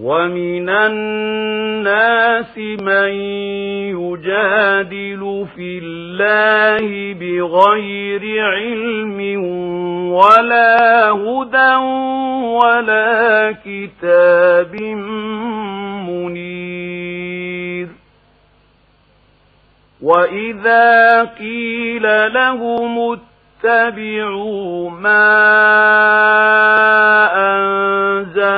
ومن الناس من يجادل في الله بغير علم ولا هدى ولا كتاب منير وإذا قيل لهم اتبعوا ما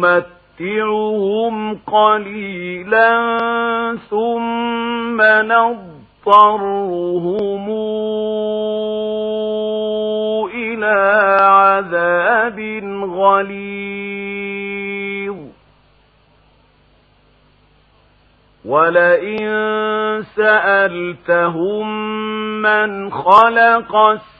نمتعهم قليلا ثم نضطرهم إلى عذاب غليظ. ولئن سألتهم من خلق السماوات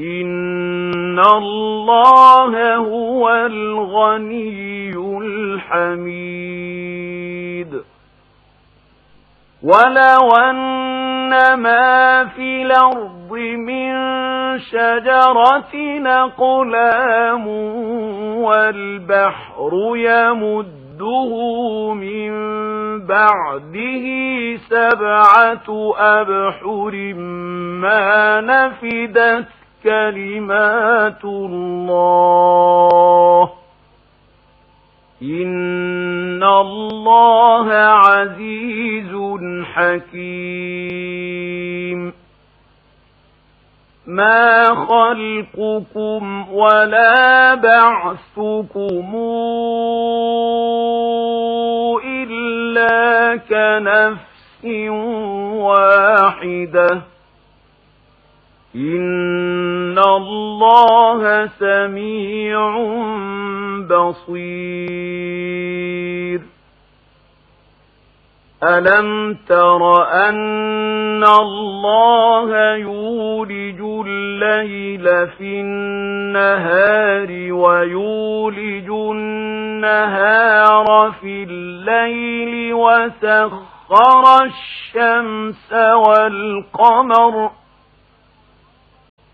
إن الله هو الغني الحميد ولو أن ما في الأرض من شجرة نقلام والبحر يمد يمده من بعده سبعة أبحر ما نفدت كلمات الله. إن الله عزيز حكيم. ما خلقكم ولا بعثكم. إن الله سميع بصير ألم تر أن الله يولج الليل في النهار ويولج النهار في الليل وسخر الشمس والقمر